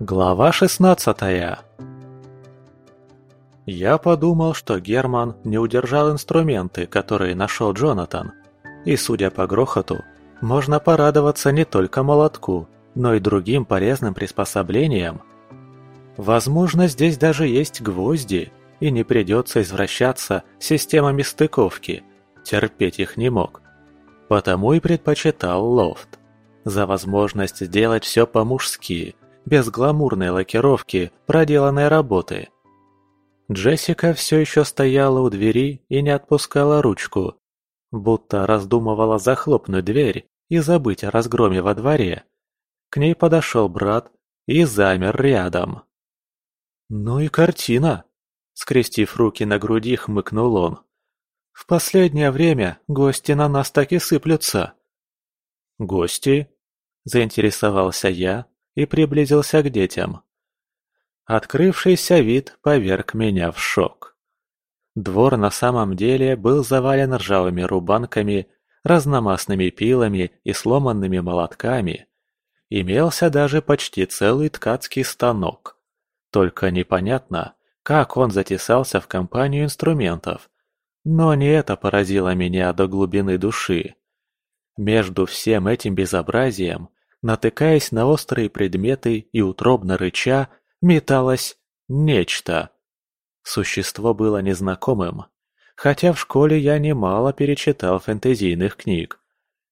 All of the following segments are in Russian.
Глава 16 Я подумал, что Герман не удержал инструменты, которые нашел Джонатан. И, судя по грохоту, можно порадоваться не только молотку, но и другим полезным приспособлениям. Возможно, здесь даже есть гвозди, и не придется извращаться системами стыковки. Терпеть их не мог. Потому и предпочитал лофт. За возможность сделать все по-мужски, без гламурной лакировки, проделанной работы. Джессика все еще стояла у двери и не отпускала ручку, будто раздумывала захлопнуть дверь и забыть о разгроме во дворе. К ней подошел брат и замер рядом. «Ну и картина!» Скрестив руки на груди, хмыкнул он. «В последнее время гости на нас так и сыплются». «Гости?» – заинтересовался я и приблизился к детям. Открывшийся вид поверг меня в шок. Двор на самом деле был завален ржавыми рубанками, разномастными пилами и сломанными молотками. Имелся даже почти целый ткацкий станок. Только непонятно, как он затесался в компанию инструментов. Но не это поразило меня до глубины души. Между всем этим безобразием, натыкаясь на острые предметы и утробно рыча, металось нечто. Существо было незнакомым, хотя в школе я немало перечитал фэнтезийных книг.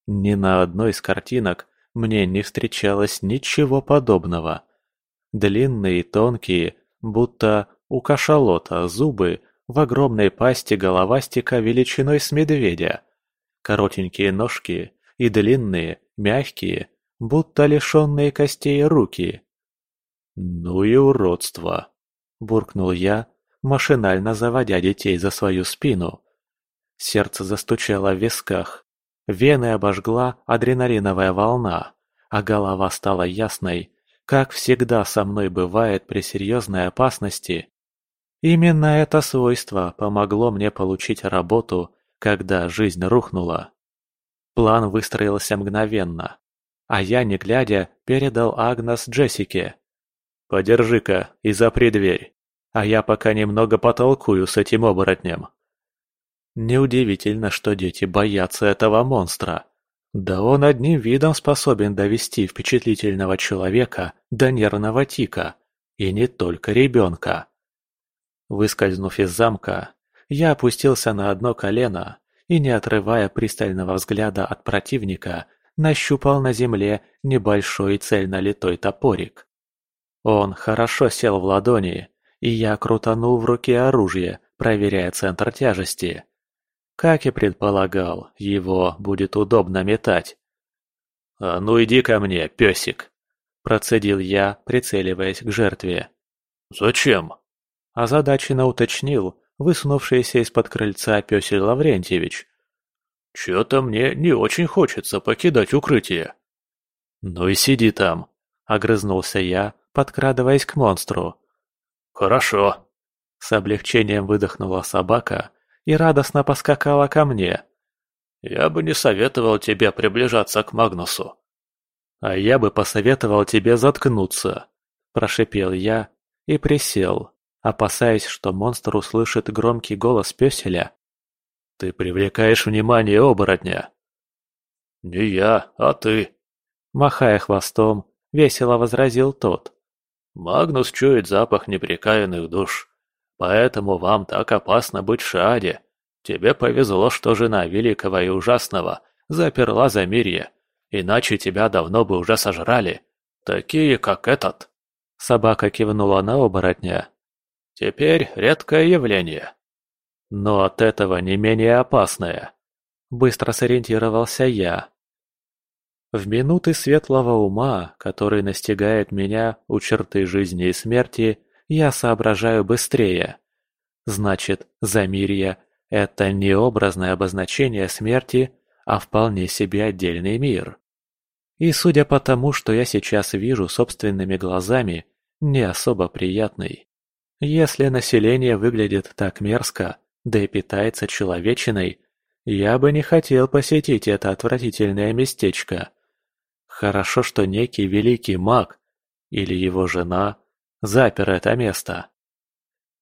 Ни на одной из картинок мне не встречалось ничего подобного. Длинные и тонкие, будто у кашалота зубы, в огромной пасти головастика величиной с медведя. Коротенькие ножки и длинные, мягкие, будто лишенные костей руки. «Ну и уродство!» – буркнул я, машинально заводя детей за свою спину. Сердце застучало в висках, вены обожгла адреналиновая волна, а голова стала ясной, как всегда со мной бывает при серьезной опасности. Именно это свойство помогло мне получить работу, когда жизнь рухнула. План выстроился мгновенно, а я, не глядя, передал Агнес Джессике. «Подержи-ка и запри дверь, а я пока немного потолкую с этим оборотнем». Неудивительно, что дети боятся этого монстра. Да он одним видом способен довести впечатлительного человека до нервного тика, и не только ребенка. Выскользнув из замка, я опустился на одно колено и, не отрывая пристального взгляда от противника, нащупал на земле небольшой цельнолитой топорик. Он хорошо сел в ладони, и я крутанул в руке оружие, проверяя центр тяжести. Как и предполагал, его будет удобно метать. «А ну иди ко мне, песик!» – процедил я, прицеливаясь к жертве. «Зачем?» – озадаченно уточнил высунувшийся из-под крыльца пёсель Лаврентьевич. «Чё-то мне не очень хочется покидать укрытие». «Ну и сиди там», – огрызнулся я, подкрадываясь к монстру. «Хорошо», – с облегчением выдохнула собака и радостно поскакала ко мне. «Я бы не советовал тебе приближаться к Магнусу». «А я бы посоветовал тебе заткнуться», – прошипел я и присел, опасаясь, что монстр услышит громкий голос пёселя. «Ты привлекаешь внимание оборотня». «Не я, а ты», – махая хвостом, весело возразил тот. «Магнус чует запах непрекаянных душ, поэтому вам так опасно быть в Шааде. Тебе повезло, что жена великого и ужасного заперла Замирье, иначе тебя давно бы уже сожрали. Такие, как этот». Собака кивнула на оборотня, Теперь редкое явление. Но от этого не менее опасное. Быстро сориентировался я. В минуты светлого ума, который настигает меня у черты жизни и смерти, я соображаю быстрее. Значит, Замирье – это не образное обозначение смерти, а вполне себе отдельный мир. И судя по тому, что я сейчас вижу собственными глазами, не особо приятный. Если население выглядит так мерзко, да и питается человечиной, я бы не хотел посетить это отвратительное местечко. Хорошо, что некий великий маг, или его жена запер это место.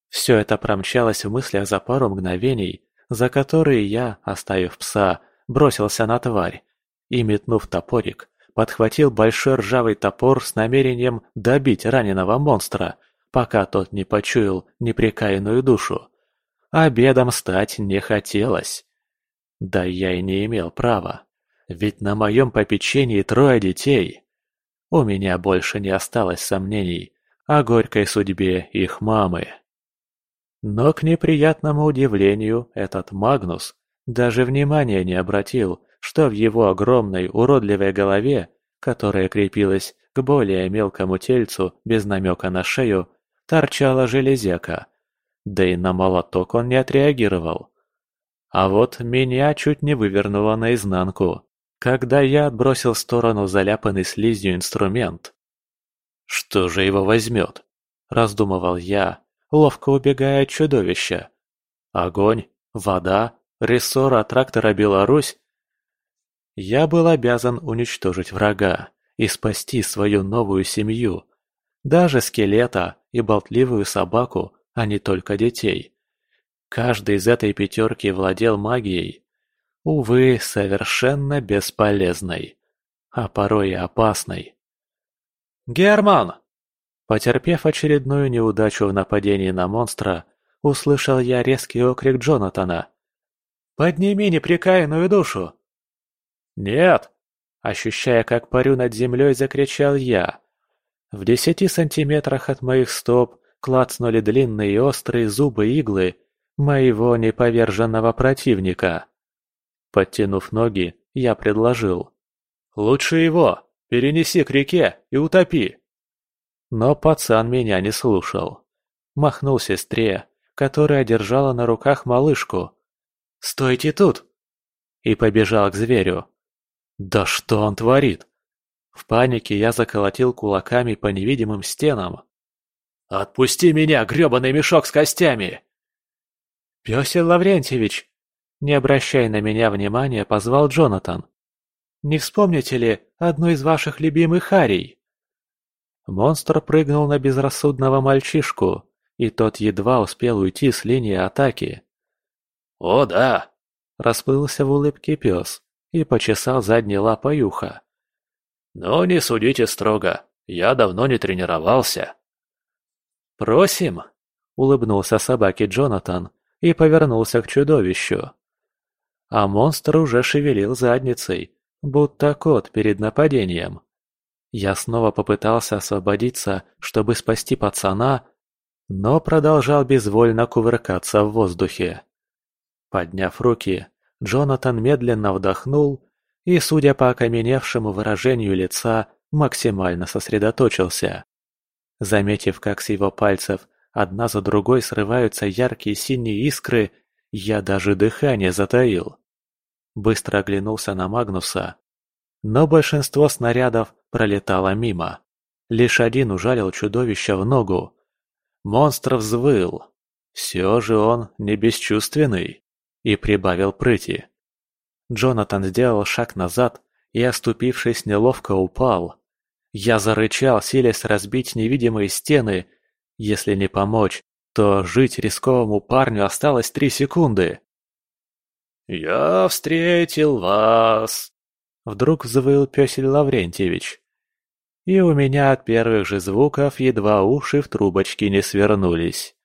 Все это промчалось в мыслях за пару мгновений, за которые я, оставив пса, бросился на тварь и, метнув топорик, подхватил большой ржавый топор с намерением добить раненого монстра, пока тот не почуял непрекаянную душу. Обедом стать не хотелось. Да я и не имел права, ведь на моем попечении трое детей. У меня больше не осталось сомнений о горькой судьбе их мамы. Но к неприятному удивлению этот Магнус даже внимания не обратил, что в его огромной уродливой голове, которая крепилась к более мелкому тельцу без намека на шею, торчала железяка. Да и на молоток он не отреагировал. А вот меня чуть не вывернуло наизнанку, когда я отбросил в сторону заляпанный слизью инструмент. «Что же его возьмет?» – раздумывал я, ловко убегая от чудовища. Огонь, вода, рессора трактора «Беларусь». Я был обязан уничтожить врага и спасти свою новую семью, даже скелета и болтливую собаку, а не только детей. Каждый из этой пятерки владел магией, увы, совершенно бесполезной, а порой и опасной. «Герман!» Потерпев очередную неудачу в нападении на монстра, услышал я резкий окрик Джонатана. «Подними непрекаянную душу!» «Нет!» Ощущая, как парю над землей, закричал я. В десяти сантиметрах от моих стоп клацнули длинные острые зубы иглы моего неповерженного противника. Подтянув ноги, я предложил. «Лучше его! Перенеси к реке и утопи!» Но пацан меня не слушал. Махнул сестре, которая держала на руках малышку. «Стойте тут!» И побежал к зверю. «Да что он творит?» В панике я заколотил кулаками по невидимым стенам. «Отпусти меня, грёбаный мешок с костями!» «Пёсел Лаврентьевич!» Не обращая на меня внимания, позвал Джонатан. «Не вспомните ли одну из ваших любимых арий?» Монстр прыгнул на безрассудного мальчишку, и тот едва успел уйти с линии атаки. «О, да!» – расплылся в улыбке пес и почесал задней лапой ухо. «Но не судите строго, я давно не тренировался». «Просим!» – улыбнулся собаке Джонатан и повернулся к чудовищу. А монстр уже шевелил задницей, будто кот перед нападением. Я снова попытался освободиться, чтобы спасти пацана, но продолжал безвольно кувыркаться в воздухе. Подняв руки, Джонатан медленно вдохнул и, судя по окаменевшему выражению лица, максимально сосредоточился. Заметив, как с его пальцев одна за другой срываются яркие синие искры, я даже дыхание затаил. Быстро оглянулся на Магнуса но большинство снарядов пролетало мимо. Лишь один ужалил чудовище в ногу. Монстр взвыл. Все же он не бесчувственный. И прибавил прыти. Джонатан сделал шаг назад и, оступившись, неловко упал. Я зарычал, силясь разбить невидимые стены. Если не помочь, то жить рисковому парню осталось три секунды. «Я встретил вас!» Вдруг взвыл пёсель Лаврентьевич. И у меня от первых же звуков едва уши в трубочки не свернулись.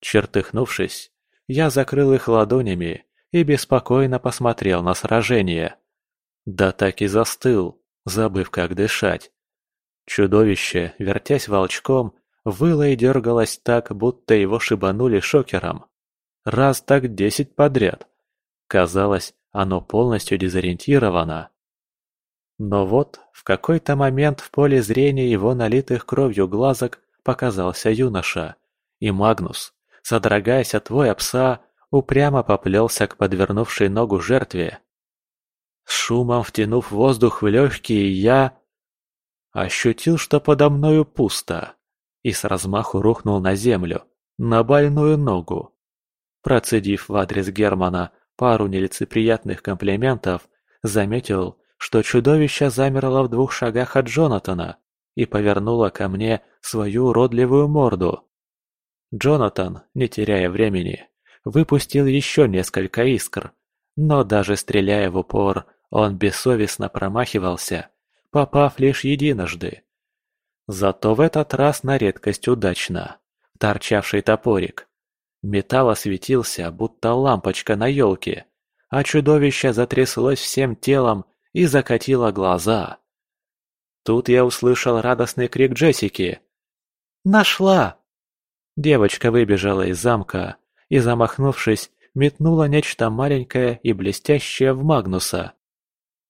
Чертыхнувшись, я закрыл их ладонями и беспокойно посмотрел на сражение. Да так и застыл, забыв как дышать. Чудовище, вертясь волчком, выло и дергалось так, будто его шибанули шокером. Раз так десять подряд. Казалось, оно полностью дезориентировано. Но вот в какой-то момент в поле зрения его налитых кровью глазок показался юноша, и Магнус, содрогаясь от воя пса, упрямо поплелся к подвернувшей ногу жертве. С шумом втянув воздух в легкие, я ощутил, что подо мною пусто, и с размаху рухнул на землю, на больную ногу. Процедив в адрес Германа пару нелицеприятных комплиментов, заметил, что чудовище замерло в двух шагах от Джонатана, и повернула ко мне свою уродливую морду. Джонатан, не теряя времени, выпустил еще несколько искр, но даже стреляя в упор, он бессовестно промахивался, попав лишь единожды. Зато в этот раз на редкость удачно. Торчавший топорик. Металл осветился, будто лампочка на елке, а чудовище затряслось всем телом и закатило глаза. Тут я услышал радостный крик Джессики. «Нашла!» Девочка выбежала из замка и, замахнувшись, метнула нечто маленькое и блестящее в Магнуса.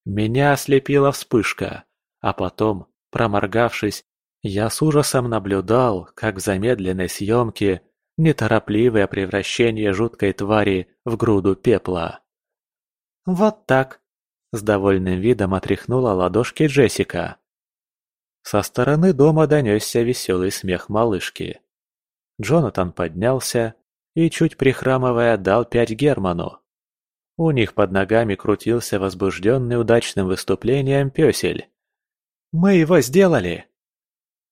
Меня ослепила вспышка, а потом, проморгавшись, я с ужасом наблюдал, как в замедленной съемке неторопливое превращение жуткой твари в груду пепла. «Вот так!» – с довольным видом отряхнула ладошки Джессика. Со стороны дома донесся веселый смех малышки. Джонатан поднялся и, чуть прихрамывая, дал пять Герману. У них под ногами крутился возбужденный удачным выступлением пёсель. «Мы его сделали!»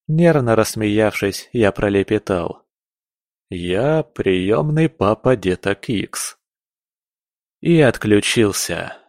Нервно рассмеявшись, я пролепетал. «Я приемный папа деток Икс». И отключился.